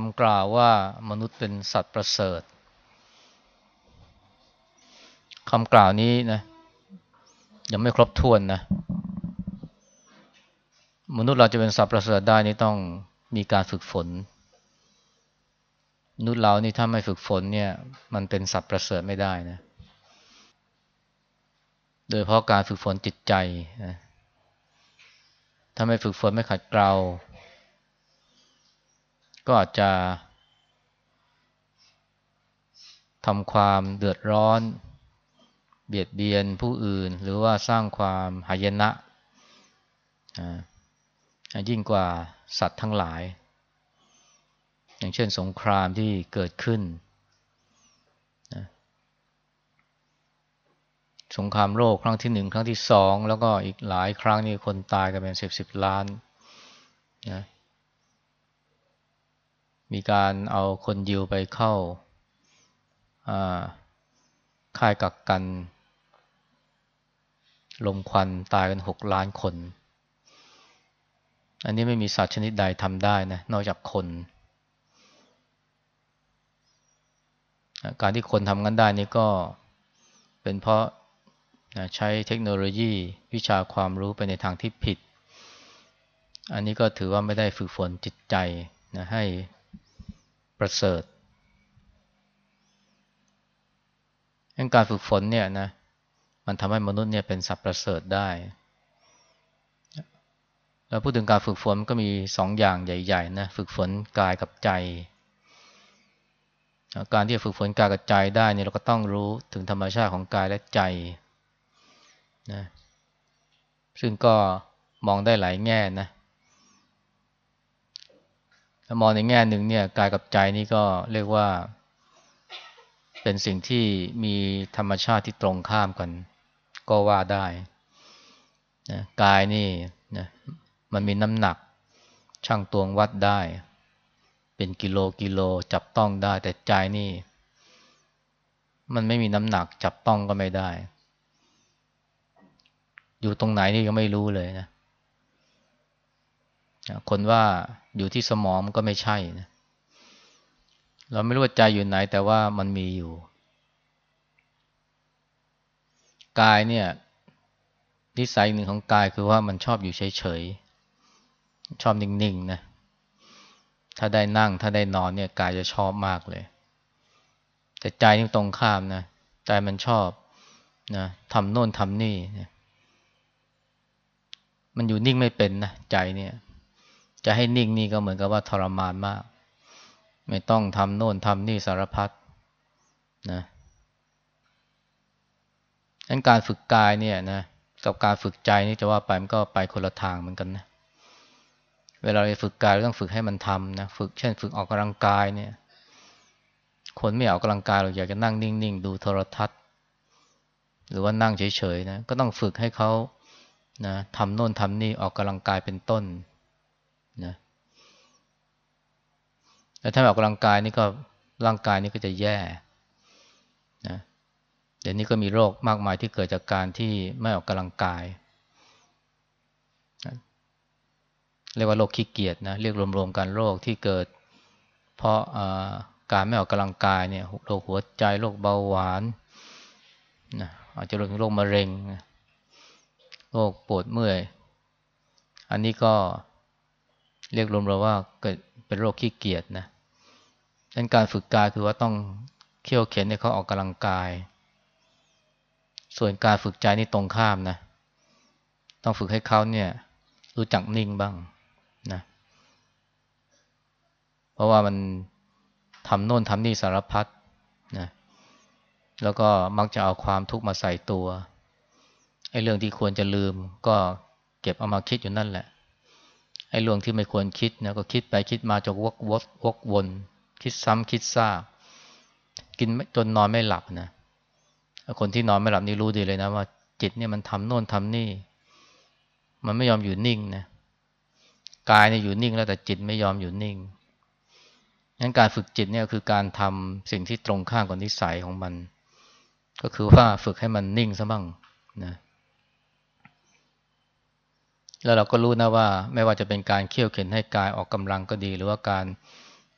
คำกล่าวว่ามนุษย์เป็นสัตว์ประเสริฐคำกล่าวนี้นะยังไม่ครบถ้วนนะ มนุษย์เราจะเป็นสัตว์ประเสริฐได้นี่ต้องมีการฝึกฝน มนุษย์เรานี่ถ้าไม่ฝึกฝนเนี่ย มันเป็นสัตว์ประเสริฐไม่ได้นะ โดยเพราะการฝึกฝนจิตใจนะถ้าไม่ฝึกฝนไม่ขัดเกลา ก็อาจจะทำความเดือดร้อน เบียดเบียนผู้อื่น หรือว่าสร้างความหายนะยิ่งกว่าสัตว์ทั้งหลาย อย่างเช่นสงครามที่เกิดขึ้น สงครามโลกครั้งที่หนึ่งครั้งที่สองแล้วก็อีกหลายครั้งนี่คนตายกันเป็นสิบสิบล้านนะ มีการเอาคนยิวไปเข้าค่ายกักกัน ลมควันตายกันหกล้านคน อันนี้ไม่มีสัตว์ชนิดใดทำได้นะนอกจากคน การที่คนทำงั้นได้นี่ก็เป็นเพราะใช้เทคโนโลยีวิชาความรู้ไปในทางที่ผิด อันนี้ก็ถือว่าไม่ได้ฝึกฝนจิตใจนะให้ ประเสริฐการฝึกฝนเนี่ยนะมันทำให้มนุษย์เนี่ยเป็นสัตว์ประเสริฐได้ แล้วพูดถึงการฝึกฝนก็มีสองอย่างใหญ่ๆนะฝึกฝนกายกับใจ การที่จะฝึกฝนกายกับใจได้เนี่ยเราก็ต้องรู้ถึงธรรมชาติของกายและใจนะซึ่งก็มองได้หลายแง่นะ ถ้ามองในแง่หนึ่งเนี่ยกายกับใจนี่ก็เรียกว่า เป็นสิ่งที่มีธรรมชาติที่ตรงข้ามกัน ก็ว่าได้นะกายนี่นะมันมีน้ำหนักช่างตวงวัดได้ เป็นกิโลกิโลจับต้องได้ แต่ใจนี่ มันไม่มีน้ำหนักจับต้องก็ไม่ได้ อยู่ตรงไหนนี่ยังไม่รู้เลยนะคนว่า อยู่ที่สมองก็ไม่ใช่นะเราไม่รู้ว่าใจอยู่ไหน แต่ว่ามันมีอยู่ กายเนี่ยนิสัยหนึ่งของกายคือว่ามันชอบอยู่เฉยๆชอบนิ่งๆนะถ้าได้นั่งถ้าได้นอนเนี่ยกายจะชอบมากเลย แต่ใจนี่ตรงข้ามนะใจมันชอบนะทำโน่นทำนี่นะมันอยู่นิ่งไม่เป็นนะใจเนี่ย จะให้นิ่งนี่ก็เหมือนกับว่าทรมานมาก ไม่ต้องทำโน่นทำนี่สารพัดนะนั้นการฝึกกายเนี่ยนะกับการฝึกใจนี่จะว่าไปมันก็ไปคนละทางเหมือนกันนะ เวลาเราฝึกกายเราต้องฝึกให้มันทำนะฝึกเช่น ฝึกออกกำลังกายเนี่ย คนไม่ออกกำลังกายเราอยากจะนั่งนิ่งๆดูโทรทัศน์ หรือว่านั่งเฉยๆนะก็ต้องฝึกให้เขานะทำโน่นทำนี่ออกกำลังกายเป็นต้น นะแต่ถ้าออกกำลังกายนี่ก็ร่างกายนี่ก็จะแย่นะเดี๋ยวนี้ก็มีโรคมากมายที่เกิดจากการที่ไม่ออกกำลังกายเรียกว่าโรคขี้เกียจนะเรียกรวมๆกันโรคที่เกิด เพราะการไม่ออกกำลังกายเนี่ยโรคหัวใจโรคเบาหวานนะอาจจะรวมถึงโรคมะเร็งโรคปวดเมื่อย อันนี้ก็ เรียกรวมๆว่าเกิดเป็นโรคขี้เกียจนะดังนั้นการฝึกกายคือว่าต้องเขี่ยวเข็นให้เขาออกกำลังกาย ส่วนการฝึกใจนี่ตรงข้ามนะ ต้องฝึกให้เขาเนี่ย รู้จักนิ่งบ้างนะ เพราะว่ามันทำโน่นทำนี่สารพัดนะ แล้วก็มักจะเอาความทุกข์มาใส่ตัวไอ้เรื่องที่ควรจะลืมก็เก็บเอามาคิดอยู่นั่นแหละ ไอ้เรื่องที่ไม่ควรคิดนะก็คิดไปคิดมาจะวกวกวกวน คิดซ้ำคิดซากกินจนนอนไม่หลับนะคนที่นอนไม่หลับนี่รู้ดีเลยนะว่า จิตเนี่ยมันทำโน่นทำนี่ มันไม่ยอมอยู่นิ่งนะกายเนี่ยอยู่นิ่งแล้วแต่จิตไม่ยอมอยู่นิ่งงั้นการฝึกจิตเนี่ยคือการทำสิ่งที่ตรงข้ามกับนิสัยของมัน ก็คือว่าฝึกให้มันนิ่งซะบ้างนะ แล้วเราก็รู้นะว่าไม่ว่าจะเป็นการเคี่ยวเข็นให้กายออกกำลังก็ดี หรือว่าการ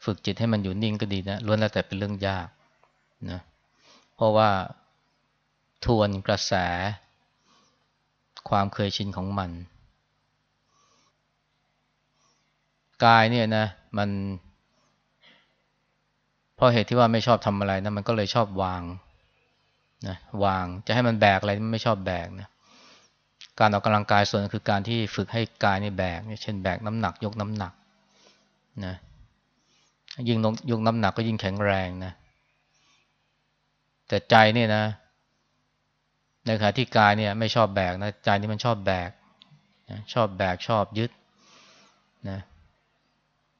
ฝึกจิตให้มันอยู่นิ่งก็ดีนะล้วนแล้วแต่เป็นเรื่องยากนะเพราะว่าทวนกระแส ความเคยชินของมัน กายเนี่ยนะมันเพราะเหตุที่ว่าไม่ชอบทำอะไรนะมันก็เลยชอบวางนะวางจะให้มันแบกอะไรมันไม่ชอบแบกนะ การออกกำลังกายส่วนคือการที่ฝึกให้กายนี่แบกเช่นแบกน้ำหนัก ยกน้ำหนักนะยิ่งยกน้ำหนักก็ยิ่งแข็งแรงนะแต่ใจนี่นะในขณะที่กายเนี่ยไม่ชอบแบกนะใจนี่มันชอบแบกนะชอบแบกชอบยึดนะ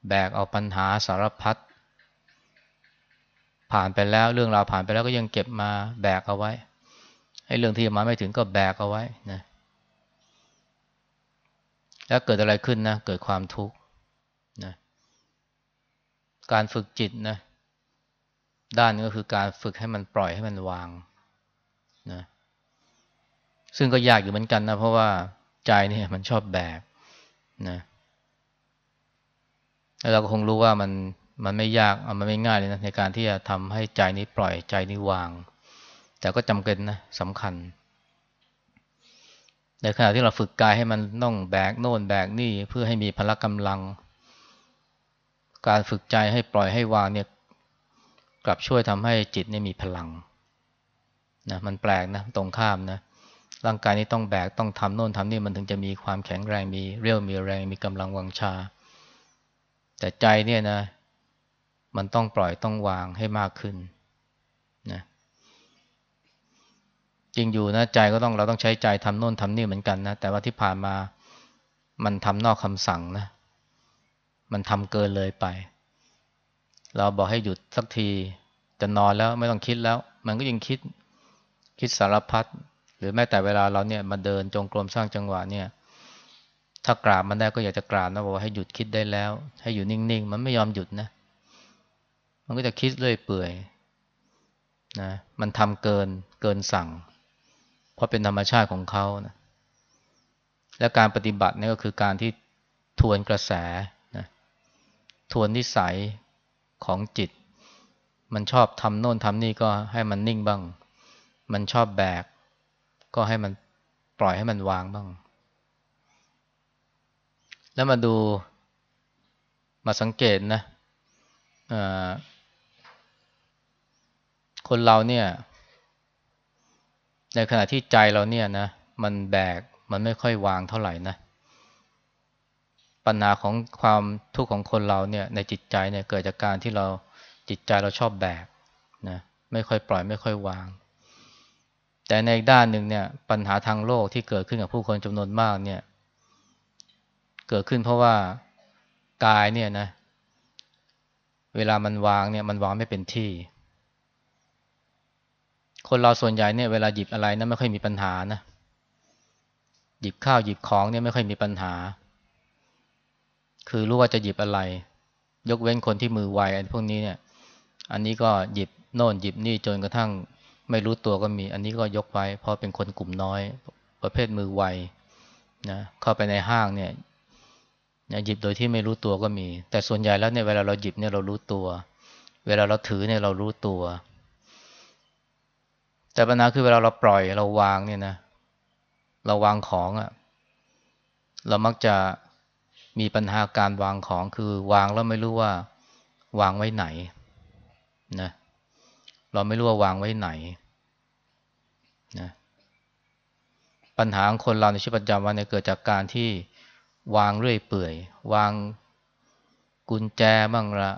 แบกเอาปัญหาสารพัดผ่านไปแล้วเรื่องราวผ่านไปแล้วก็ยังเก็บมาแบกเอาไว้ให้เรื่องที่มาไม่ถึงก็แบกเอาไว้นะ แล้วเกิดอะไรขึ้นนะ เกิดความทุกข์นะการฝึกจิตนะ ด้านนี้ก็คือการฝึกให้มันปล่อยให้มันวางนะซึ่งก็ยากอยู่เหมือนกันนะ เพราะว่าใจเนี่ยมันชอบแบกนะแล้วเราก็คงรู้ว่ามันมันไม่ยากมันไม่ง่ายเลยนะในการที่จะทำให้ใจนี้ปล่อยใจนี้วาง แต่ก็จำเป็นนะสำคัญ ในขณะที่เราฝึกกายให้มันต้องแบกโน่นแบกนี่เพื่อให้มีพละกำลัง การฝึกใจให้ปล่อยให้วางเนี่ยกลับช่วยทำให้จิตเนี่ยมีพลังนะมันแปลกนะตรงข้ามนะร่างกายนี้ต้องแบกต้องทำโน่นทำนี่มันถึงจะมีความแข็งแรงมีเรี่ยวมีแรงมีกำลังวังชา แต่ใจเนี่ยนะ มันต้องปล่อยต้องวางให้มากขึ้นนะ จริงอยู่นะใจก็ต้องเราต้องใช้ใจทำโน่นทำนี่เหมือนกันนะแต่ว่าที่ผ่านมามันทำนอกคำสั่งนะมันทำเกินเลยไป เราบอกให้หยุดสักทีจะนอนแล้วไม่ต้องคิดแล้ว มันก็ยังคิดคิดสารพัดหรือแม้แต่เวลาเราเนี่ยมาเดินจงกรมสร้างจังหวะเนี่ย ถ้ากราบมันได้ก็อยากจะกราบนะบอกว่าให้หยุดคิดได้แล้ว ให้อยู่นิ่งๆ มันไม่ยอมหยุดนะ มันก็จะคิดเรื่อยเปื่อยนะมันทำเกินเกินสั่ง เพราะเป็นธรรมชาติของเขานะและการปฏิบัตินี่ก็คือการที่ทวนกระแสนะทวนนิสัยของจิต มันชอบทำโน่นทำนี่ก็ให้มันนิ่งบ้าง มันชอบแบก ก็ให้มันปล่อยให้มันวางบ้าง แล้วมาดูมาสังเกตนะคนเราเนี่ย ในขณะที่ใจเราเนี่ยนะ มันแบกมันไม่ค่อยวางเท่าไหร่นะ ปัญหาของความทุกข์ของคนเราเนี่ย ในจิตใจเนี่ยเกิดจากการที่เราจิตใจเราชอบแบกนะไม่ค่อยปล่อยไม่ค่อยวาง แต่ในอีกด้านหนึ่งเนี่ย ปัญหาทางโลกที่เกิดขึ้นกับผู้คนจำนวนมากเนี่ย เกิดขึ้นเพราะว่ากายเนี่ยนะ เวลามันวางเนี่ย มันวางไม่เป็นที่ คนเราส่วนใหญ่เนี่ยเวลาหยิบอะไรนะไม่ค่อยมีปัญหานะ หยิบข้าวหยิบของเนี่ยไม่ค่อยมีปัญหา คือรู้ว่าจะหยิบอะไร ยกเว้นคนที่มือไวอันพวกนี้เนี่ย อันนี้ก็หยิบโน่นหยิบนี่จนกระทั่งไม่รู้ตัวก็มี อันนี้ก็ยกไว้เพราะเป็นคนกลุ่มน้อย ประเภทมือไวนะเข้าไปในห้างเนี่ยหยิบโดยที่ไม่รู้ตัวก็มี แต่ส่วนใหญ่แล้วเนี่ยเวลาเราหยิบเนี่ยเรารู้ตัว เวลาเราถือเนี่ยเรารู้ตัว แต่ปัญหาคือเวลาเราปล่อยเราวางเนี่ยนะเราวางของอะ่ะ เรามักจะมีปัญหาการวางของคือวางแล้วไม่รู้ว่าวางไว้ไหนนะเราไม่รู้ว่าวางไว้ไหนนะปัญหาของคนเราในชีวิตประจำวันเนี่ยเกิดจากการที่วางเรื่อยเปื่อย วางกุญแจบ้างละ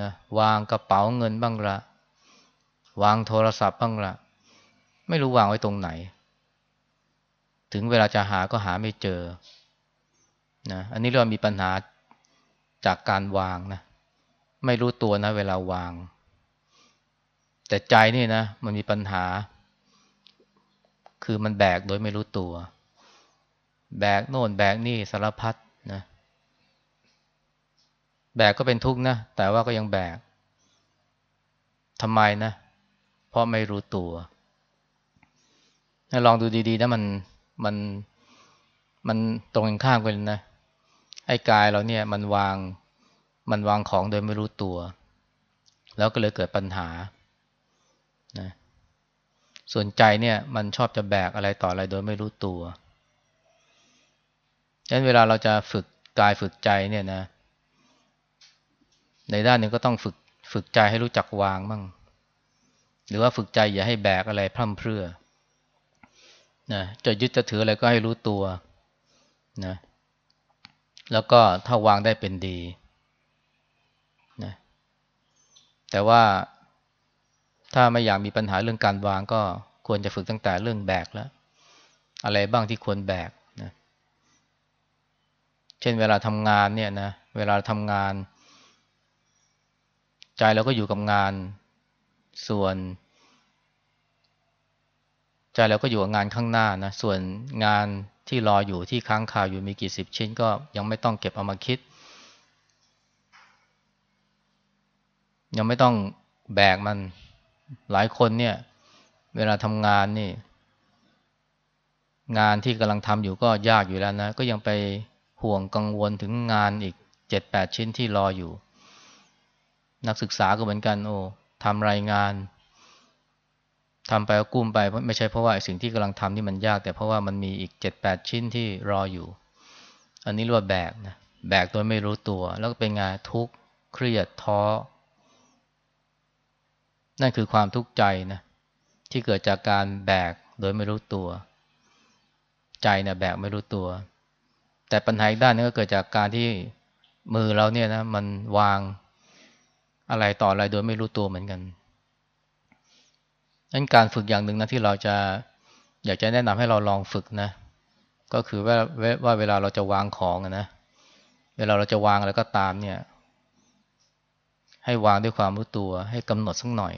นะวางกระเป๋าเงินบ้างละ วางโทรศัพท์บ้างละไม่รู้วางไว้ตรงไหน ถึงเวลาจะหาก็หาไม่เจอนะอันนี้เรามีปัญหาจากการวางนะ ไม่รู้ตัวนะ เวลาวาง แต่ใจนี่นะ มันมีปัญหา คือมันแบกโดยไม่รู้ตัว แบกโน่นแบกนี่สารพัดนะแบกก็เป็นทุกข์นะ แต่ว่าก็ยังแบกทำไมนะ ราะไม่รู้ตัวลองดูดีๆนะมันมันมันตรงกันข้ามกันนะไอ้กายเราเนี่ยมันวางมันวางของโดยไม่รู้ตัว แล้วก็เลยเกิดปัญหานะส่วนใจเนี่ยมันชอบจะแบกอะไรต่ออะไรโดยไม่รู้ตัวดังนั้นเวลาเราจะฝึกกายฝึกใจเนี่ยนะ ในด้านหนึ่งก็ต้องฝึกฝึกใจให้รู้จักวางบ้าง หรือว่าฝึกใจอย่าให้แบกอะไรพร่ำเพรื่อนะจะยึดจะถืออะไรก็ให้รู้ตัวนะแล้วก็ถ้าวางได้เป็นดีนะแต่ว่าถ้าไม่อยากมีปัญหาเรื่องการวางก็ควรจะฝึกตั้งแต่เรื่องแบกแล้ว อะไรบ้างที่ควรแบกนะเช่นเวลาทำงานเนี่ยนะเวลาทำงาน ใจเราก็อยู่กับงาน ส่วน ใจเราก็อยู่กับงานข้างหน้านะ ส่วนงานที่รออยู่ที่ค้างคาอยู่มีกี่สิบชิ้นก็ยังไม่ต้องเก็บเอามาคิด ยังไม่ต้องแบกมันหลายคนเนี่ย เวลาทำงานนี่ งานที่กำลังทำอยู่ก็ยากอยู่แล้วนะ ก็ยังไปห่วงกังวลถึงงานอีกเจ็ดแปดชิ้นที่รออยู่ นักศึกษาก็เหมือนกันโอ้ ทำรายงานทำไปก็กุ้มไปไม่ใช่เพราะว่าสิ่งที่กำลังทำนี่มันยาก แต่เพราะว่ามันมีอีกเจ็ดแปดชิ้นที่รออยู่ อันนี้เรียกว่าแบกนะแบกโดยไม่รู้ตัว แล้วก็เป็นงานทุกข์เครียดท้อ นั่นคือความทุกข์ใจนะที่เกิดจากการแบกโดยไม่รู้ตัว ใจนี่ยแบกไม่รู้ตัว แต่ปัญหาอีกด้านนึงก็เกิดจากการที่มือเราเนี่ยนะมันวาง อะไรต่ออะไรโดยไม่รู้ตัวเหมือนกันนั้นการฝึกอย่างหนึ่งนะที่เราจะอยากจะแนะนำให้เราลองฝึกนะ ก็คือว่าว่าเวลาเราจะวางของนะ เวลาเราจะวางอะไรก็ตามเนี่ย ให้วางด้วยความรู้ตัว ให้กำหนดสักหน่อย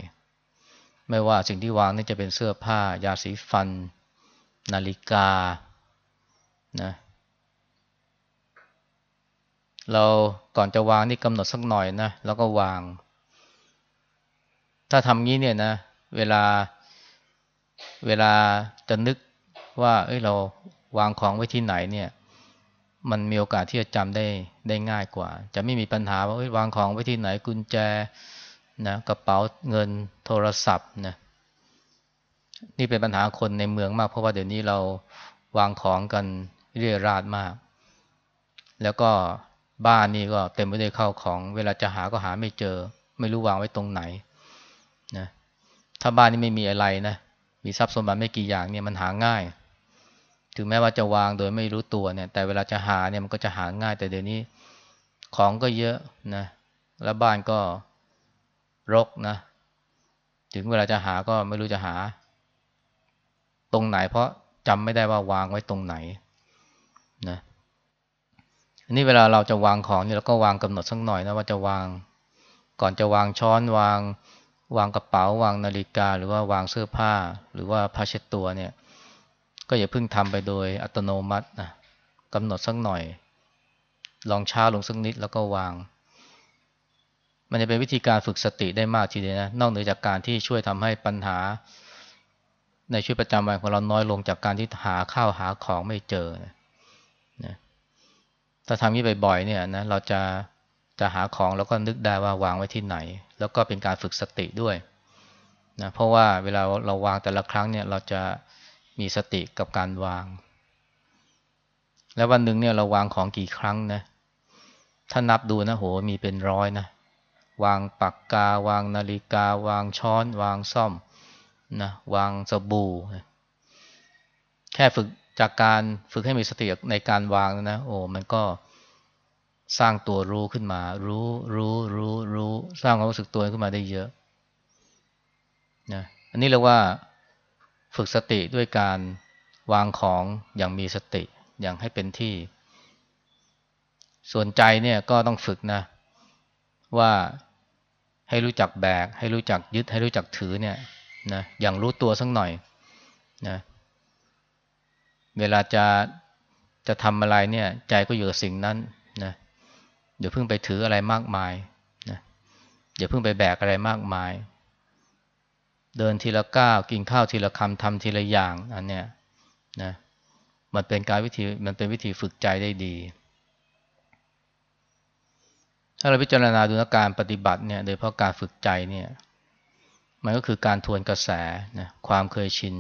ไม่ว่าสิ่งที่วางนี่จะเป็นเสื้อผ้ายาสีฟัน นาฬิกานะ เราก่อนจะวางนี่กำหนดสักหน่อยนะแล้วก็วาง ถ้าทำงี้เนี่ยนะ เวลาเวลาจะนึกว่า เอ้ยเราวางของไว้ที่ไหนเนี่ย มันมีโอกาสที่จะจำได้ได้ง่ายกว่า จะไม่มีปัญหาว่าเอ้ยวางของไว้ที่ไหนกุญแจนะกระเป๋าเงินโทรศัพท์นะนี่เป็นปัญหาคนในเมืองมาก เพราะว่าเดี๋ยวนี้เราวางของกันเรียราดมาก แล้วก็ บ้านนี่ก็เต็มไปด้วยข้าวของ เวลาจะหาก็หาไม่เจอ ไม่รู้วางไว้ตรงไหนนะถ้าบ้านนี้ไม่มีอะไรนะมีทรัพย์สมบัติไม่กี่อย่างเนี่ยมันหาง่าย ถึงแม้ว่าจะวางโดยไม่รู้ตัวเนี่ย แต่เวลาจะหาเนี่ยมันก็จะหาง่าย แต่เดี๋ยวนี้ของก็เยอะนะแล้วบ้านก็รกนะ ถึงเวลาจะหาก็ไม่รู้จะหา ตรงไหนเพราะจำไม่ได้ว่าวางไว้ตรงไหน อันนี้เวลาเราจะวางของเนี่ยเราก็วางกำหนดสักหน่อยนะว่าจะวาง ก่อนจะวางช้อนวาง วางกระเป๋าวางนาฬิกา หรือว่าวางเสื้อผ้า หรือว่าผ้าเช็ดตัวเนี่ย ก็อย่าเพิ่งทำไปโดยอัตโนมัตินะกำหนดสักหน่อย ลองช้าลงสักนิดแล้วก็วาง มันจะเป็นวิธีการฝึกสติได้มากทีเดียวนะนอกเหนือจากการที่ช่วยทำให้ปัญหา ในชีวิตประจำวันของเราน้อยลงจากการที่หาข้าวหาของไม่เจอนะ ถ้าทำนี้บ่อยๆเนี่ยนะเราจะจะหาของแล้วก็นึกได้ว่าวางไว้ที่ไหน แล้วก็เป็นการฝึกสติด้วยนะเพราะว่าเวลาเราวางแต่ละครั้งเนี่ยเราจะมีสติกับการวาง แล้ววันหนึ่งเนี่ยเราวางของกี่ครั้งนะถ้านับดูนะโหมีเป็นร้อยนะวางปากกาวางนาฬิกา วางช้อน วางซ่อมนะวางสบู่ แค่ฝึก จากการฝึกให้มีสติในการวางนะโอ้มันก็สร้างตัวรู้ขึ้นมา รู้รู้รู้รู้สร้างความรู้สึกตัวขึ้นมาได้เยอะนะอันนี้เรียกว่าฝึกสติด้วยการวางของอย่างมีสติอย่างให้เป็นที่ ส่วนใจเนี่ยก็ต้องฝึกนะ ว่าให้รู้จักแบก ให้รู้จักยึดให้รู้จักถือเนี่ยนะอย่างรู้ตัวสักหน่อยนะ เวลาจะจะทำอะไรเนี่ย ใจก็อยู่กับสิ่งนั้นนะอย่าเพิ่งไปถืออะไรมากมายนะอย่าเพิ่งไปแบกอะไรมากมาย เดินทีละก้าวกินข้าวทีละคำทำทีละอย่างอันเนี้ยนะมันเป็นการวิธีมันเป็นวิธีฝึกใจได้ดี ถ้าเราพิจารณาดูการปฏิบัติเนี่ย โดยเพราะการฝึกใจเนี่ย มันก็คือการทวนกระแสนะความเคยชิน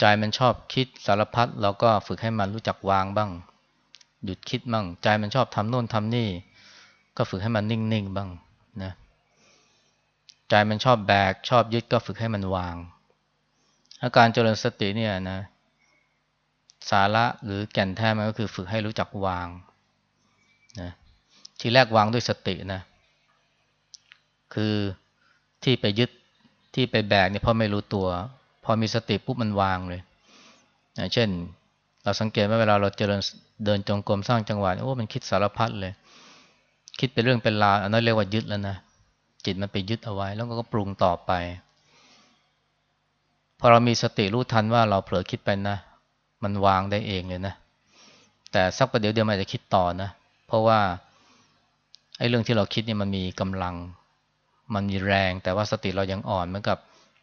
ใจมันชอบคิดสารพัดเราก็ฝึกให้มันรู้จักวางบ้าง หยุดคิดบ้าง ใจมันชอบทำโน่นทำนี่ ก็ฝึกให้มันนิ่งๆบ้างนะใจมันชอบแบก ชอบยึดก็ฝึกให้มันวางอาการเจริญสติเนี่ยนะสาระหรือแก่นแท้มันก็คือฝึกให้รู้จักวางนะทีแรกวางด้วยสตินะคือที่ไปยึดที่ไปแบกเนี่ยเพราะไม่รู้ตัว อมีสติปุ๊บมันวางเลยนะเช่น เราสังเกตว่าเวลาเราเจริญเดินจงกรมสร้างจังหวะโอ้มันคิดสารพัดเลย คิดเป็นเรื่องเป็นราวอันนั้นเรียกว่ายึดแล้วนะจิตมันไปยึดเอาไว้ แล้วก็ปรุงต่อไปพอเรามีสติรู้ทันว่าเราเผลอคิดไปนะ มันวางได้เองเลยนะ แต่สักประเดี๋ยวเดียวมันจะคิดต่อนะ เพราะว่าไอ้เรื่องที่เราคิดนี่มันมีกำลัง มันมีแรง แต่ว่าสติเรายังอ่อนเหมือนกับ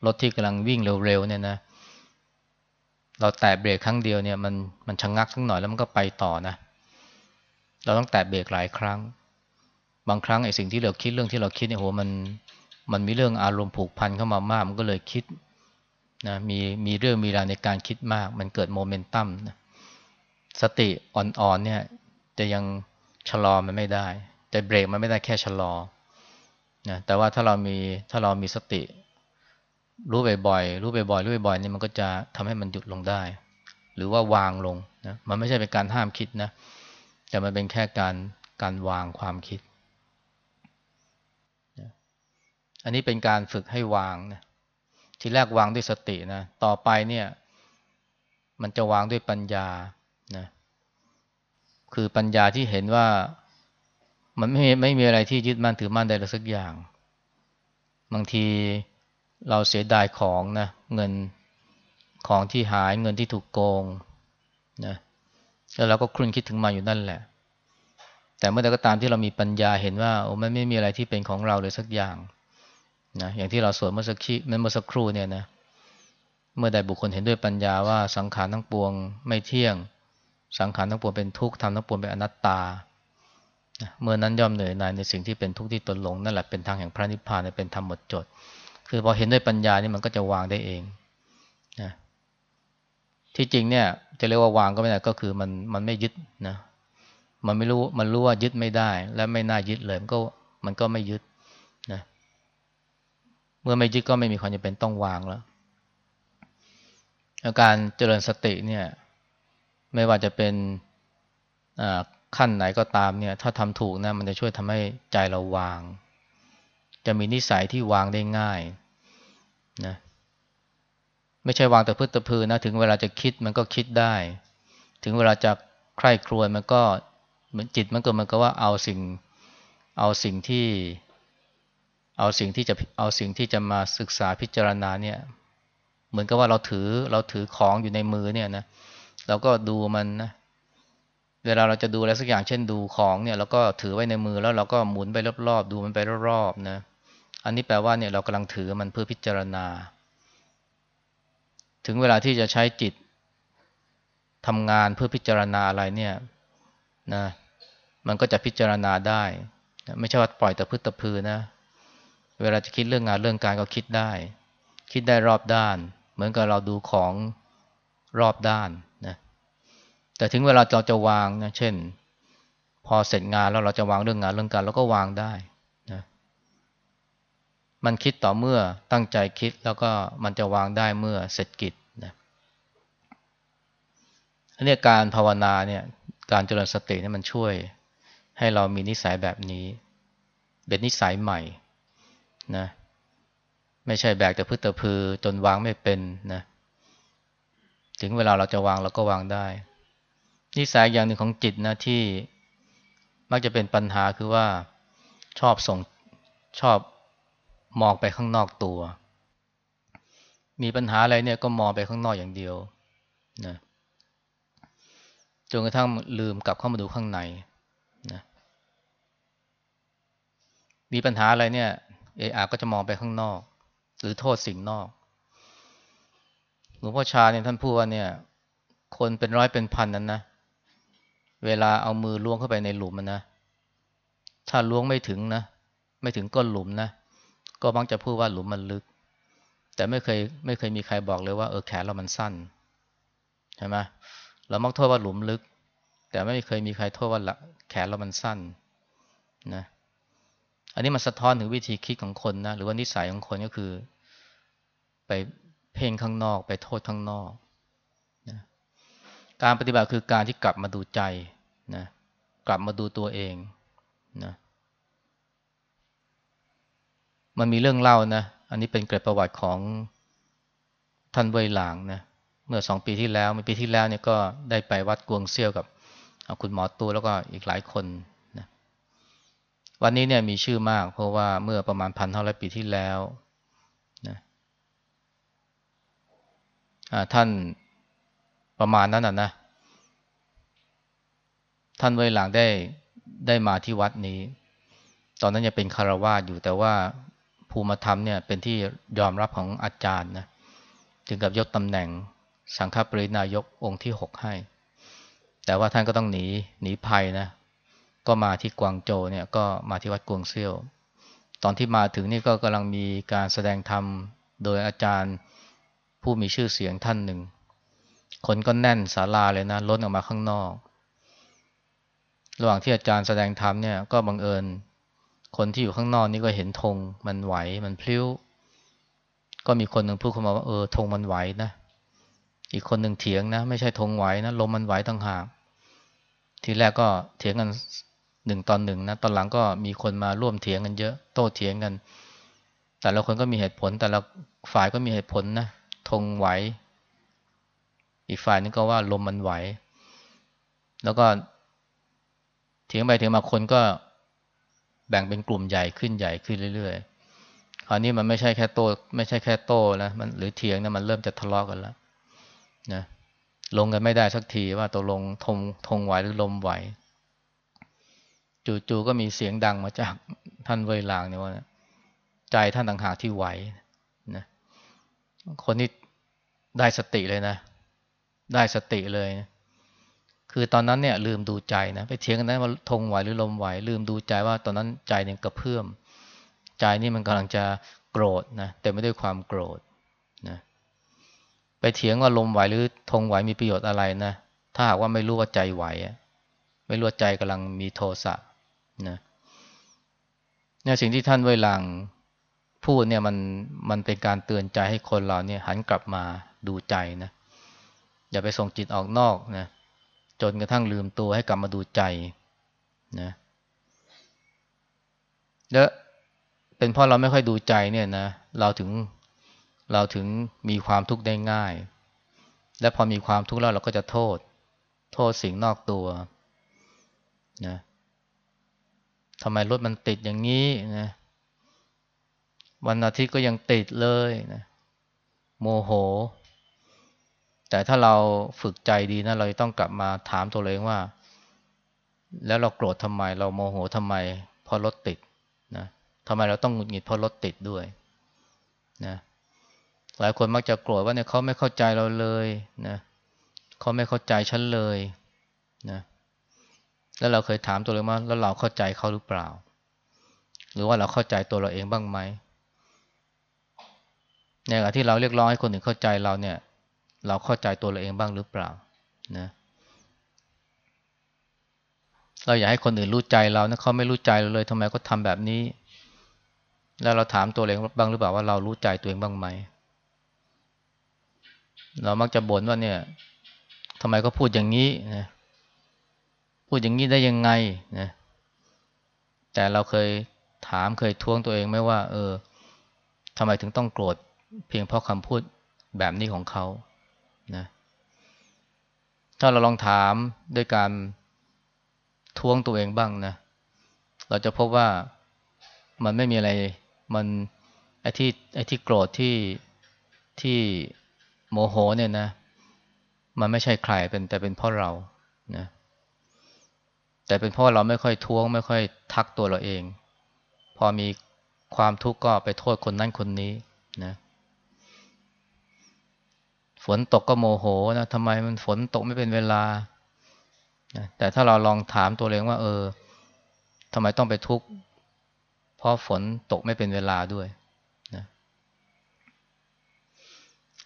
รถที่กำลังวิ่งเร็วๆเนี่ยนะเราแตะเบรกครั้งเดียวเนี่ยมันมันชะงงักสักหน่อยแล้วมันก็ไปต่อนะ เราต้องแตะเบรกหลายครั้ง บางครั้งไอ้สิ่งที่เราคิดเรื่องที่เราคิดเนี่ยโหมันมันมีเรื่องอารมณ์ผูกพันเข้ามามาก มันก็เลยคิดนะมีมีเรื่องมีราวในการคิดมาก มันเกิดโมเมนตัมนะสติอ่อนๆเนี่ยจะยังชะลอมันไม่ได้ แต่เบรกมันไม่ได้แค่ชะลอนะแต่ว่าถ้าเรามีถ้าเรามีสติ รู้บ่อยๆรู้บ่อยๆรู้บ่อยๆนี่มันก็จะทำให้มันหยุดลงได้ หรือว่าวางลงนะมันไม่ใช่เป็นการห้ามคิดนะแต่มันเป็นแค่การการวางความคิด อันนี้เป็นการฝึกให้วางนะทีแรกวางด้วยสตินะต่อไปเนี่ยมันจะวางด้วยปัญญานะคือปัญญาที่เห็นว่ามันไม่ไม่มีอะไรที่ยึดมั่นถือมั่นใดสักอย่าง บางที เราเสียดายของนะเงินของที่หายเงินที่ถูกโกงนะแล้วเราก็คลุ่นคิดถึงมาอยู่นั่นแหละ แต่เมื่อใดก็ตามที่เรามีปัญญาเห็นว่าโอ้มันไม่มีอะไรที่เป็นของเราเลยสักอย่างนะอย่างที่เราสวดเมื่อสักคีเมื่อสักครู่เนี่ยนะเมื่อใดบุคคลเห็นด้วยปัญญาว่าสังขารทั้งปวงไม่เที่ยง สังขารทั้งปวงเป็นทุกข์ทำทั้งปวงเป็นอนัตตาเมื่อนั้นย่อมเหนื่อยหน่ายในสิ่งที่เป็นทุกข์ที่ตนหลงนั่นแหละเป็นทางแห่งพระนิพพานเป็นธรรมหมดจด คือพอเห็นด้วยปัญญานี่มันก็จะวางได้เองนะที่จริงเนี่ย จะเรียกว่าวางก็ไม่ได้ก็คือมันมันไม่ยึดนะมันไม่รู้มันรู้ว่ายึดไม่ได้ และไม่น่ายึดเลยมันก็มันก็ไม่ยึดนะเมื่อไม่ยึดก็ไม่มีความจำเป็นต้องวางแล้วการเจริญสติเนี่ย ไม่ว่าจะเป็นขั้นไหนก็ตามเนี่ย ถ้าทำถูกนะมันจะช่วยทำให้ใจเราวาง จะมีนิสัยที่วางได้ง่ายนะไม่ใช่วางแต่พื้นตะพือนะถึงเวลาจะคิดมันก็คิดได้ ถึงเวลาจะใคร่ครวญมันก็เหมือนจิตมันก็มันก็ว่าเอาสิ่งเอาสิ่งที่ เอาสิ่งที่จะเอาสิ่งที่จะมาศึกษาพิจารณาเนี่ยเหมือนกับว่าเราถือเราถือของอยู่ในมือเนี่ยนะเราก็ดูมันนะเวลาเราจะดูอะไรสักอย่างเช่นดูของเนี่ยเราก็ถือไว้ในมือแล้วเราก็หมุนไปรอบๆดูมันไปรอบๆนะ อันนี้แปลว่าเนี่ยเรากำลังถือมันเพื่อพิจารณา ถึงเวลาที่จะใช้จิตทำงานเพื่อพิจารณาอะไรเนี่ยนะมันก็จะพิจารณาได้ ไม่ใช่ว่าปล่อยแต่พืชตะพือนะ เวลาจะคิดเรื่องงานเรื่องการก็คิดได้ คิดได้รอบด้าน เหมือนกับเราดูของรอบด้านนะแต่ถึงเวลาเราจะวางนะเช่น พอเสร็จงานแล้วเราจะวางเรื่องงานเรื่องการเราก็วางได้ มันคิดต่อเมื่อตั้งใจคิดแล้วก็มันจะวางได้เมื่อเสร็จกิจนะอันนี้การภาวนาเนี่ยการเจริญสติเนี่ยมันช่วย ให้เรามีนิสัยแบบนี้เป็นนิสัยใหม่นะไม่ใช่แบกแต่พืชตะพือจนวางไม่เป็นนะถึงเวลาเราจะวางเราก็วางได้ นิสัยอย่างหนึ่งของจิตนะที่มักจะเป็นปัญหาคือว่าชอบส่งชอบ มองไปข้างนอกตัว มีปัญหาอะไรเนี่ยก็มองไปข้างนอกอย่างเดียวนะจนกระทั่งลืมกลับเข้ามาดูข้างในนะมีปัญหาอะไรเนี่ยเออาก็จะมองไปข้างนอก หรือโทษสิ่งนอกหลวงพ่อชาเนี่ยท่านพูดว่าเนี่ย คนเป็นร้อยเป็นพันนั้นนะเวลาเอามือล้วงเข้าไปในหลุมมันนะถ้าล้วงไม่ถึงนะ ไม่ถึงก้นหลุมนะ ก็มักจะพูดว่าหลุมมันลึก แต่ไม่เคยไม่เคยมีใครบอกเลยว่าเออแขนเรามันสั้นใช่ไหมเรามักโทษว่าหลุมลึก แต่ไม่เคยมีใครโทษว่าแขนเรามันสั้นนะอันนี้มันสะท้อนถึงวิธีคิดของคนนะหรือว่านิสัยของคนก็คือ ไปเพ่งข้างนอก ไปโทษข้างนอกนะการปฏิบัติคือการที่กลับมาดูใจนะกลับมาดูตัวเองนะ มันมีเรื่องเล่านะ อันนี้เป็นเกร็ดประวัติของท่านเวยหลางนะ เมื่อสองปีที่แล้วเมื่อปีที่แล้วเนี่ยก็ได้ไปวัดกวงเซี่ยวกับคุณหมอตูแล้วก็อีกหลายคนนะวันนี้เนี่ยมีชื่อมาก เพราะว่าเมื่อประมาณพันเท่าไรปีที่แล้วนะท่านประมาณนั้นนะนะ ท่านเวยหลังได้ได้มาที่วัดนี้ ตอนนั้นยังเป็นคารวาสอยู่แต่ว่า ภูมิธรรมเนี่ยเป็นที่ยอมรับของอาจารย์นะถึงกับยกตำแหน่งสังฆปรินายกองค์ที่หกให้ แต่ว่าท่านก็ต้องหนีหนีภัยนะก็มาที่กวางโจเนี่ยก็มาที่วัดกวงเซียว ตอนที่มาถึงนี่ก็กำลังมีการแสดงธรรมโดยอาจารย์ผู้มีชื่อเสียงท่านหนึ่ง คนก็แน่นศาลาเลยนะล้นออกมาข้างนอก ระหว่างที่อาจารย์แสดงธรรมเนี่ยก็บังเอิญ คนที่อยู่ข้างนอกนี่ก็เห็นธงมันไหวมันพลิ้ว ก็มีคนหนึ่งพูดขึ้นมาว่าเออธงมันไหวนะ อีกคนหนึ่งเถียงนะ ไม่ใช่ธงไหวนะลมมันไหวต่างหาก ทีแรกก็เถียงกันหนึ่งตอนหนึ่งนะตอนหลังก็มีคนมาร่วมเถียงกันเยอะ โต้เถียงกัน แต่ละคนก็มีเหตุผล แต่ละฝ่ายก็มีเหตุผลนะธงไหว อีกฝ่ายนึงก็ว่าลมมันไหว แล้วก็เถียงไปเถียงมาคนก็ แบ่งเป็นกลุ่มใหญ่ขึ้นใหญ่ขึ้นเรื่อยๆ คราวนี้มันไม่ใช่แค่โตไม่ใช่แค่โต้แล้วมันหรือเถียงนะมันเริ่มจะทะเลาะกกันแล้วนะลงกันไม่ได้สักทีว่าตกลงทงทงไหวหรือลมไหว จู่ๆก็มีเสียงดังมาจากท่านเวลางเนี่ยว่าใจท่านต่างหากที่ไหวนะคนนี้ได้สติเลยนะ ได้สติเลยนะ คือตอนนั้นเนี่ยลืมดูใจนะไปเถียงกันนะว่าทงไหวหรือลมไหว ลืมดูใจว่าตอนนั้นใจเนี่ยกระเพื่อมใจนี่มันกำลังจะโกรธนะแต่ไม่ด้วยความโกรธนะไปเถียงว่าลมไหวหรือธงไหวมีประโยชน์อะไรนะถ้าหากว่าไม่รู้ว่าใจไหวไม่รู้ใจกำลังมีโทสะนะเนี่ยสิ่งที่ท่านเวลังพูดเนี่ยมันมันเป็นการเตือนใจให้คนเราเนี่ยหันกลับมาดูใจนะอย่าไปส่งจิตออกนอกนะ จนกระทั่งลืมตัวให้กลับมาดูใจนะแล้วเป็นเพราะเราไม่ค่อยดูใจเนี่ยนะเราถึงเราถึงมีความทุกข์ได้ง่าย และพอมีความทุกข์แล้วเราก็จะโทษ โทษสิ่งนอกตัวนะทำไมรถมันติดอย่างนี้นะวันอาทิตย์ก็ยังติดเลยนะโมโห แต่ถ้าเราฝึกใจดีนะ เราต้องกลับมาถามตัวเองว่า แล้วเราโกรธทำไม เราโมโหทำไมเพราะรถติดนะทำไมเราต้องหงุดหงิดเพราะรถติดด้วยนะหลายคนมักจะโกรธว่าเนี่ยเขาไม่เข้าใจเราเลยนะเขาไม่เข้าใจฉันเลยนะแล้วเราเคยถามตัวเองว่าแล้วเราเข้าใจเขาหรือเปล่า หรือว่าเราเข้าใจตัวเราเองบ้างไหมในขณะที่เราเรียกร้องให้คนอื่นเข้าใจเราเนี่ย เราเข้าใจตัวเราเองบ้างหรือเปล่านะเราอยากให้คนอื่นรู้ใจเรานะเขาไม่รู้ใจเราเลยทำไมเขาทาแบบนี้ แล้วเราถามตัวเองบ้างหรือเปล่าว่าเรารู้ใจตัวเองบ้างไหมเรามักจะบ่นว่าเนี่ยทำไมก็พูดอย่างนี้นะพูดอย่างนี้ได้ยังไงนะแต่เราเคยถามเคยท้วงตัวเองไหมว่า เออทำไมถึงต้องโกรธเพียงเพราะคำพูดแบบนี้ของเขา นะถ้าเราลองถามด้วยการท้วงตัวเองบ้างนะ เราจะพบว่ามันไม่มีอะไรมันไอ้ที่ไอ้ที่โกรธที่ที่โมโหเนี่ยนะ มันไม่ใช่ใครเป็นแต่เป็นเพราะเรานะแต่เป็นเพราะเราไม่ค่อยท้วง ไม่ค่อยทักตัวเราเอง พอมีความทุกข์ก็ไปโทษคนนั้นคนนี้นะ ฝนตกก็โมโหนะทำไมมันฝนตกไม่เป็นเวลา แต่ถ้าเราลองถามตัวเองว่า เออทำไมต้องไปทุกข์เพราะฝนตกไม่เป็นเวลาด้วยนะ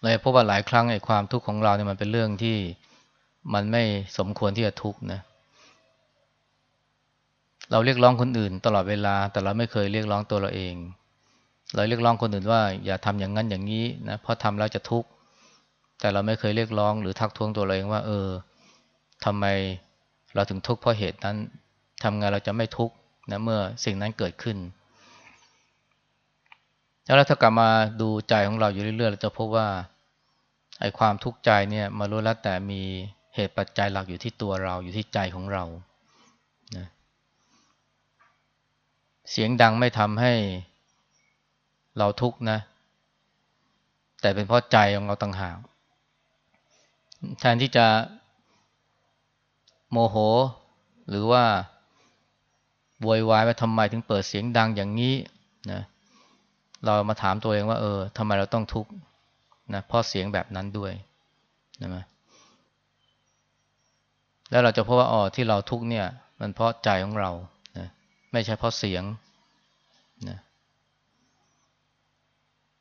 เลยพบว่าหลายครั้งไอ้ความทุกข์ของเราเนี่ยมันเป็นเรื่องที่มันไม่สมควรที่จะทุกข์นะ เราเรียกร้องคนอื่น ตลอดเวลา แต่เราไม่เคยเรียกร้องตัวเราเอง เราเรียกร้องคนอื่นว่า อย่าทำอย่างนั้นอย่างนี้นะเพราะทำแล้วจะทุกข์ แต่เราไม่เคยเรียกร้องหรือทักท้วงตัวเราเองว่า เออทำไมเราถึงทุกข์เพราะเหตุนั้นทำไงเราจะไม่ทุกข์นะเมื่อสิ่งนั้นเกิดขึ้น แล้วถ้ากลับมาดูใจของเราอยู่เรื่อยๆเราจะพบว่าไอ้ความทุกข์ใจเนี่ยมารู้แล้วแต่มีเหตุปัจจัยหลักอยู่ที่ตัวเราอยู่ที่ใจของเรานะเสียงดังไม่ทำให้เราทุกข์นะ แต่เป็นเพราะใจของเราต่างหาก แทนที่จะโมโห หรือว่าโวยวายว่าทำไมถึงเปิดเสียงดังอย่างนี้นะเรามาถามตัวเองว่า เออทำไมเราต้องทุกข์นะเพราะเสียงแบบนั้นด้วยนะแล้วเราจะพบว่าอ๋อที่เราทุกข์เนี่ย มันเพราะใจของเรานะไม่ใช่เพราะเสียงนะ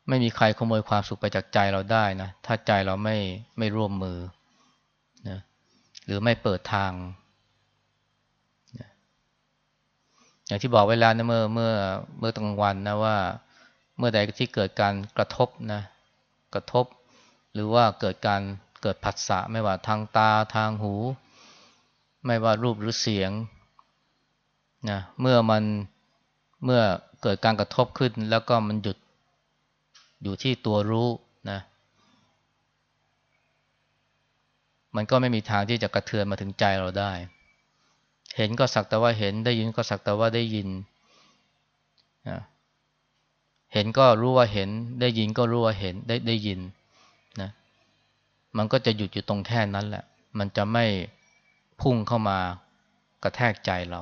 ไม่มีใครขโมยความสุขไปจากใจเราได้นะ ถ้าใจเราไม่ไม่ร่วมมือนะหรือไม่เปิดทางนะอย่างที่บอกเวลานะเมื่อเมื่อเมื่อกลางวันนะว่า เมื่อใดที่เกิดการกระทบนะ กระทบ หรือว่าเกิดการเกิดผัสสะไม่ว่าทางตาทางหู ไม่ว่ารูปหรือเสียงนะเมื่อมันเมื่อเกิดการกระทบขึ้นแล้วก็มันหยุด อยู่ที่ตัวรู้นะมันก็ไม่มีทางที่จะกระเทือนมาถึงใจเราได้ เห็นก็สักแต่ว่าเห็นได้ยินก็สักแต่ว่าได้ยินนะเห็นก็รู้ว่าเห็น ได้ยินก็รู้ว่าเห็นได้ได้ยินนะมันก็จะหยุดอยู่ตรงแค่นั้นแหละ มันจะไม่พุ่งเข้ามากระแทกใจเรา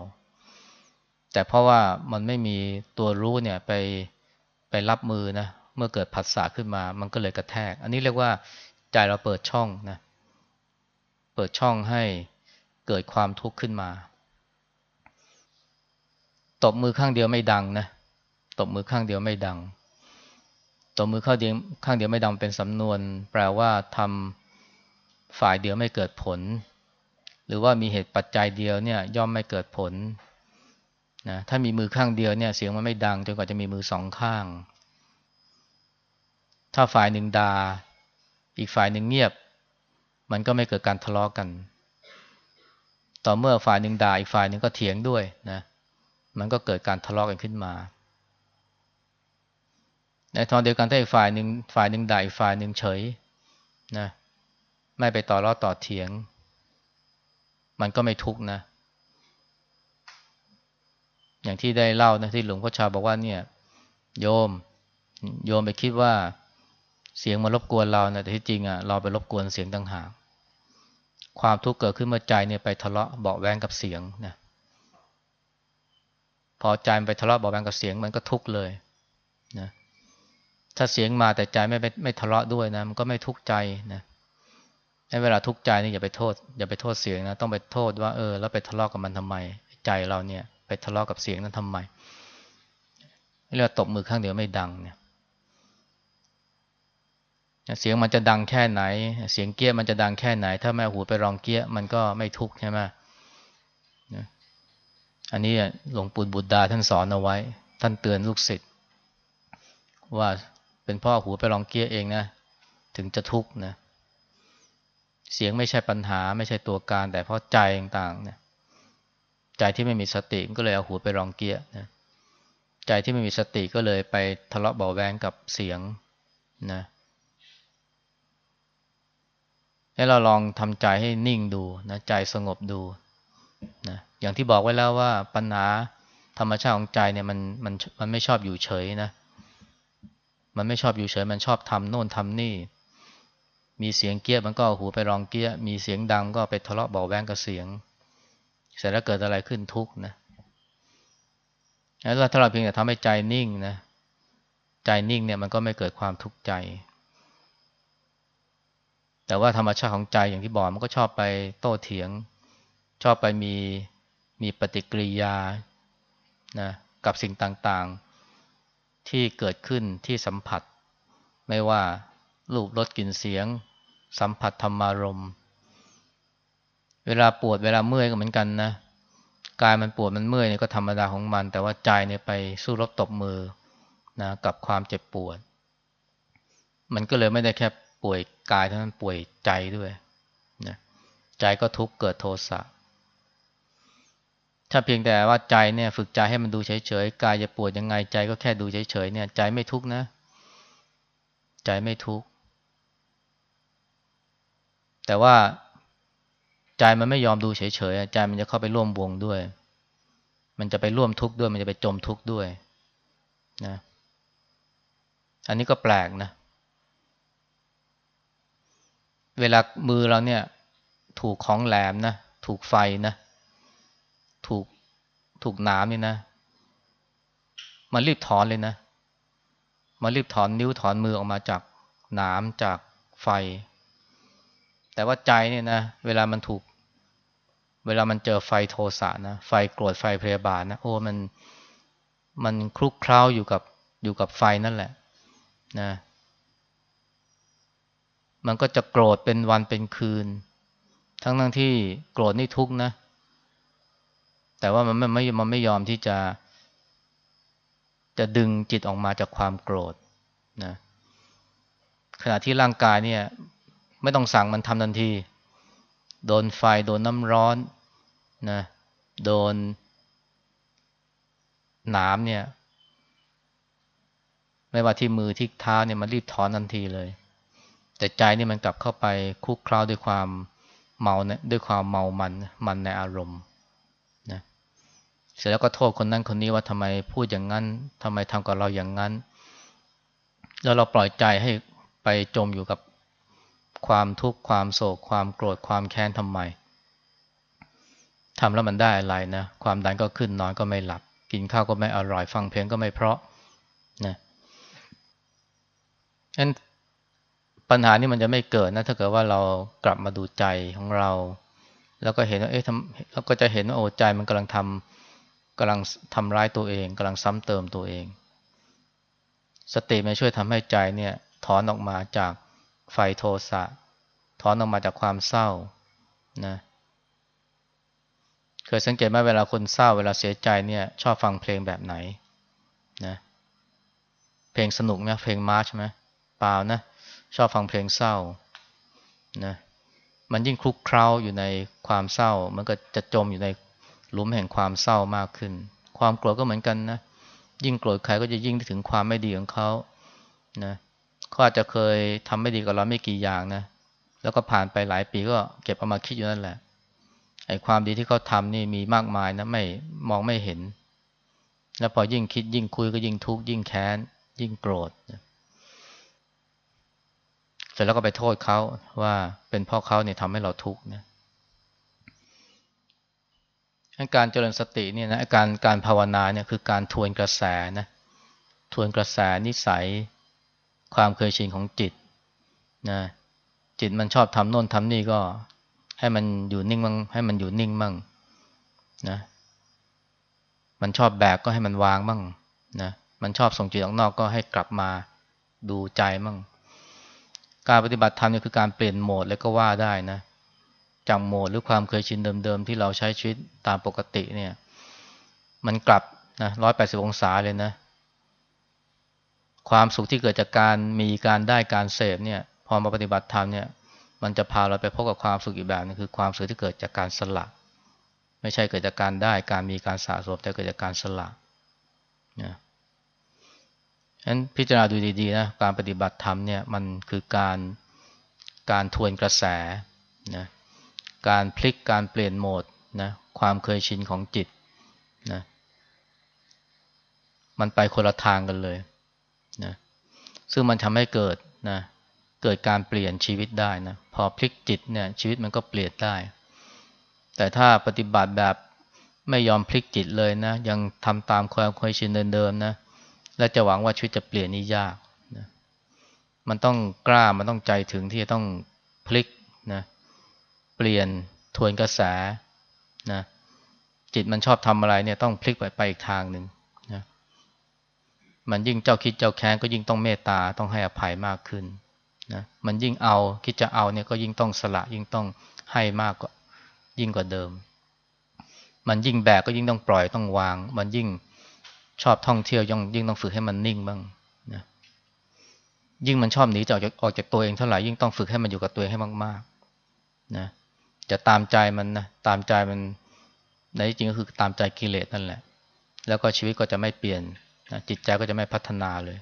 แต่เพราะว่ามันไม่มีตัวรู้เนี่ยไปไปรับมือนะ เมื่อเกิดผัสสะขึ้นมา มันก็เลยกระแทก อันนี้เรียกว่าใจเราเปิดช่องนะ เปิดช่องให้เกิดความทุกข์ขึ้นมา ตบมือข้างเดียวไม่ดังนะ ตบมือข้างเดียวไม่ดัง ตบมือข้างเดียวข้างเดียวไม่ดังเป็นสำนวน แปลว่าทำฝ่ายเดียวไม่เกิดผล หรือว่ามีเหตุปัจจัยเดียวเนี่ยย่อมไม่เกิดผลนะถ้ามีมือข้างเดียวเนี่ยเสียงมันไม่ดังจนกว่าจะมีมือสองข้าง ถ้าฝ่ายหนึ่งดา่าอีกฝ่ายหนึ่งเงียบ มันก็ไม่เกิดการทะเลาะกกัน ต่อเมื่อฝ่ายหนึ่งด่าอีกฝ่ายหนึ่งก็เถียงด้วยนะ มันก็เกิดการทะเลาะกกันขึ้นมา ในทอนเดียวกันถ้าอีกฝ่ายหนึ่งฝ่ายหนึ่งด่าอีกฝ่ายหนึ่งเฉยนะไม่ไปต่อรอต่อเถียง มันก็ไม่ทุกนะ อย่างที่ได้เล่านะที่หลวงพ่อชาบอกว่าเนี่ย โยม โยมไปคิดว่า เสียงมารบกวนเรานะแต่ที่จริงอะเราไปรบกวนเสียงต่างหากความทุกข์เกิดขึ้นเมื่อใจเนี่ยไปทะเลาะเบาแวงกับเสียงนะพอใจไปทะเลาะเบาแวงกับเสียงมันก็ทุกข์เลยนะถ้าเสียงมาแต่ใจไม่ไม่ไม่ทะเลาะด้วยนะมันก็ไม่ทุกข์ใจนะเวลาทุกข์ใจนี่อย่าไปโทษ อย่าไปโทษเสียงนะต้องไปโทษว่าเออแล้วไปทะเลาะกับมันทำไม ใจเราเนี่ย ไปทะเลาะกับเสียงนั้นทำไมเรียกตบมือข้างเดียวไม่ดังเนี่ย เสียงมันจะดังแค่ไหน เสียงเกี้ยมันจะดังแค่ไหน ถ้าแม่หูไปรองเกี้ยมันก็ไม่ทุกข์ใช่ไหมอันนี้หลวงปู่บุตรดาท่านสอนเอาไว้ ท่านเตือนลูกศิษย์ว่าเป็นพ่อหูไปรองเกี้ยเองนะ ถึงจะทุกข์นะ เสียงไม่ใช่ปัญหาไม่ใช่ตัวการ แต่เพราะใจต่างๆเนี่ยใจที่ไม่มีสติก็เลยเอาหูไปรองเกี้ยนะใจที่ไม่มีสติก็เลยไปทะเลาะเบาแวงกับเสียงนะ ให้เราลองทำใจให้นิ่งดูนะใจสงบดูนะอย่างที่บอกไว้แล้วว่าปัญหาธรรมชาติของใจเนี่ยมันมันมันไม่ชอบอยู่เฉยนะ มันไม่ชอบอยู่เฉย มันชอบทำโน่นทำนี่ มีเสียงเกี้ยมันก็หูไปรองเกี้ย มีเสียงดังก็ไปทะเลาะเบาแวงกับเสียง เสร็จแล้วเกิดอะไรขึ้นทุกข์นะแล้วถ้าเราเพียงแต่ทำให้ใจนิ่งนะ ใจนิ่งเนี่ยมันก็ไม่เกิดความทุกข์ใจ แต่ว่าธรรมชาติของใจอย่างที่บอกมันก็ชอบไปโต้เถียง ชอบไปมีมีปฏิกิริยานะกับสิ่งต่างๆ ที่เกิดขึ้นที่สัมผัส ไม่ว่ารูปรสกลิ่นเสียง สัมผัสธรรมารมเวลาปวดเวลาเมื่อยก็เหมือนกันนะกายมันปวดมันเมื่อยเนี่ยก็ธรรมดาของมัน แต่ว่าใจเนี่ยไปสู้รบตบมือนะกับความเจ็บปวด มันก็เลยไม่ได้แค่ ป่วยกายเท่านั้นป่วยใจด้วยนะใจก็ทุกข์เกิดโทสะถ้าเพียงแต่ว่าใจเนี่ยฝึกใจให้มันดูเฉยๆกายจะปวดยังไงใจก็แค่ดูเฉยๆเนี่ย ใจไม่ทุกข์นะ ใจไม่ทุกข์แต่ว่าใจมันไม่ยอมดูเฉยๆใจมันจะเข้าไปร่วมวงด้วย มันจะไปร่วมทุกข์ด้วย มันจะไปจมทุกข์ด้วยนะ อันนี้ก็แปลกนะ เวลามือเราเนี่ย ถูกของแหลมนะ ถูกไฟนะ ถูกถูกน้ำนี่นะ มันรีบถอนเลยนะ มันรีบถอนนิ้วถอนมือออกมาจากน้ำจากไฟ แต่ว่าใจเนี่ยนะ เวลามันถูก เวลามันเจอไฟโทสะนะ ไฟโกรธไฟพยาบาทนะ โอ้มันมันคลุกเคล้าอยู่กับอยู่กับไฟนั่นแหละ นะ มันก็จะโกรธเป็นวันเป็นคืน ทั้งทั้งที่โกรธนี่ทุกนะ แต่ว่ามันไม่ไม่มันไม่ยอมที่จะ จะดึงจิตออกมาจากความโกรธนะขณะที่ร่างกายเนี่ย ไม่ต้องสั่งมันทำทันที โดนไฟโดนน้ำร้อนนะโดนหน้ำเนี่ย ไม่ว่าที่มือที่เท้าเนี่ยมันรีบถอนทันทีเลย แต่ใจนี่มันกลับเข้าไปคุกคล้าด้วยความเมาเนี่ยด้วยความเมามันมันในอารมณ์นะเสร็จแล้วก็โทษคนนั้นคนนี้ว่าทำไมพูดอย่างนั้นทำไมทำกับเราอย่างนั้น แล้วเราปล่อยใจให้ไปจมอยู่กับความทุกข์ความโศก ความโกรธความแค้นทำไมทำแล้วมันได้อะไรนะ ความดันก็ขึ้นนอนก็ไม่หลับ กินข้าวก็ไม่อร่อยฟังเพลงก็ไม่เพราะนะนั่น ปัญหานี้มันจะไม่เกิดนะถ้าเกิดว่าเรากลับมาดูใจของเรา แล้วก็เห็นว่าเอ๊ะทำแล้วก็จะเห็นว่าโอ้ใจมันกำลังทำกำลังทำร้ายตัวเองกำลังซ้ำเติมตัวเอง สติมันช่วยทำให้ใจเนี่ยถอนออกมาจากไฟโทสะถอนออกมาจากความเศร้านะเคยสังเกตไหมเวลาคนเศร้าเวลาเสียใจเนี่ย ชอบฟังเพลงแบบไหนนะเพลงสนุกนะเพลงมาร์ชไหมเปล่านะ ชอบฟังเพลงเศร้านะมันยิ่งคลุกเคล้าอยู่ในความเศร้า มันก็จะจมอยู่ในหลุมแห่งความเศร้ามากขึ้น ความโกรธก็เหมือนกันนะยิ่งโกรธใครก็จะยิ่งถึงความไม่ดีของเขานะเขาอาจจะเคยทำไม่ดีกับเราไม่กี่อย่างนะแล้วก็ผ่านไปหลายปีก็เก็บเอามาคิดอยู่นั่นแหละไอ้ความดีที่เขาทำนี่มีมากมายนะไม่มองไม่เห็น แล้วพอยิ่งคิดยิ่งคุยก็ยิ่งทุกข์ยิ่งแค้น ยิ่งโกรธเสร็จแล้วก็ไปโทษเขาว่าเป็นเพราะเขาเนี่ยทำให้เราทุกข์นะการเจริญสติเนี่ยนะการการภาวนาเนี่ยคือการทวนกระแสนะทวนกระแสนิสัยความเคยชินของจิตนะจิตมันชอบทำโน่นทำนี่ก็ให้มันอยู่นิ่งมั่งให้มันอยู่นิ่งมั่งนะมันชอบแบกก็ให้มันวางมั่งนะมันชอบส่งจิตออกนอกก็ให้กลับมาดูใจมั่ง การปฏิบัติธรรมเนี่ยคือการเปลี่ยนโหมดแล้วก็ว่าได้นะจากโหมดหรือความเคยชินเดิมๆ ที่เราใช้ชีวิตตามปกติเนี่ย มันกลับนะร้อยแปดสิบองศาเลยนะ ความสุขที่เกิดจากการมีการได้การเสพเนี่ย พอมาปฏิบัติธรรมเนี่ย มันจะพาเราไปพบกับความสุขอีกแบบนึงคือความสุขที่เกิดจากการสละ ไม่ใช่เกิดจากการได้การมีการสะสมแต่เกิดจากการสละนะ นั้นพิจารณาดูดีๆนะการปฏิบัติธรรมเนี่ยมันคือการการทวนกระแสนะการพลิกการเปลี่ยนโหมดนะความเคยชินของจิตนะมันไปคนละทางกันเลยนะซึ่งมันทำให้เกิดนะเกิดการเปลี่ยนชีวิตได้นะพอพลิกจิตเนี่ยชีวิตมันก็เปลี่ยนได้ แต่ถ้าปฏิบัติแบบไม่ยอมพลิกจิตเลยนะยังทำตามความเคยชินเดิมๆนะ และจะหวังว่าชีวิตจะเปลี่ยนนี่ยากนะมันต้องกล้ามันต้องใจถึงที่จะต้องพลิกนะเปลี่ยนทวนกระแสนะจิตมันชอบทำอะไรเนี่ยต้องพลิกไปไปอีกทางหนึ่งนะมันยิ่งเจ้าคิดเจ้าแค้นก็ยิ่งต้องเมตตาต้องให้อภัยมากขึ้นนะมันยิ่งเอาคิดจะเอาเนี่ยก็ยิ่งต้องสละยิ่งต้องให้มากกว่ายิ่งกว่าเดิม มันยิ่งแบกก็ยิ่งต้องปล่อยต้องวาง มันยิ่ง ชอบท่องเที่ยวยิ่งยิ่งต้องฝึกให้มันนิ่งบ้างนะยิ่งมันชอบหนีจากออกจากตัวเองเท่าไหร่ยิ่งต้องฝึกให้มันอยู่กับตัวเองให้มากๆนะจะตามใจมันนะตามใจมันในจริงก็คือตามใจกิเลสนั่นแหละ แล้วก็ชีวิตก็จะไม่เปลี่ยนนะจิตใจก็จะไม่พัฒนาเลย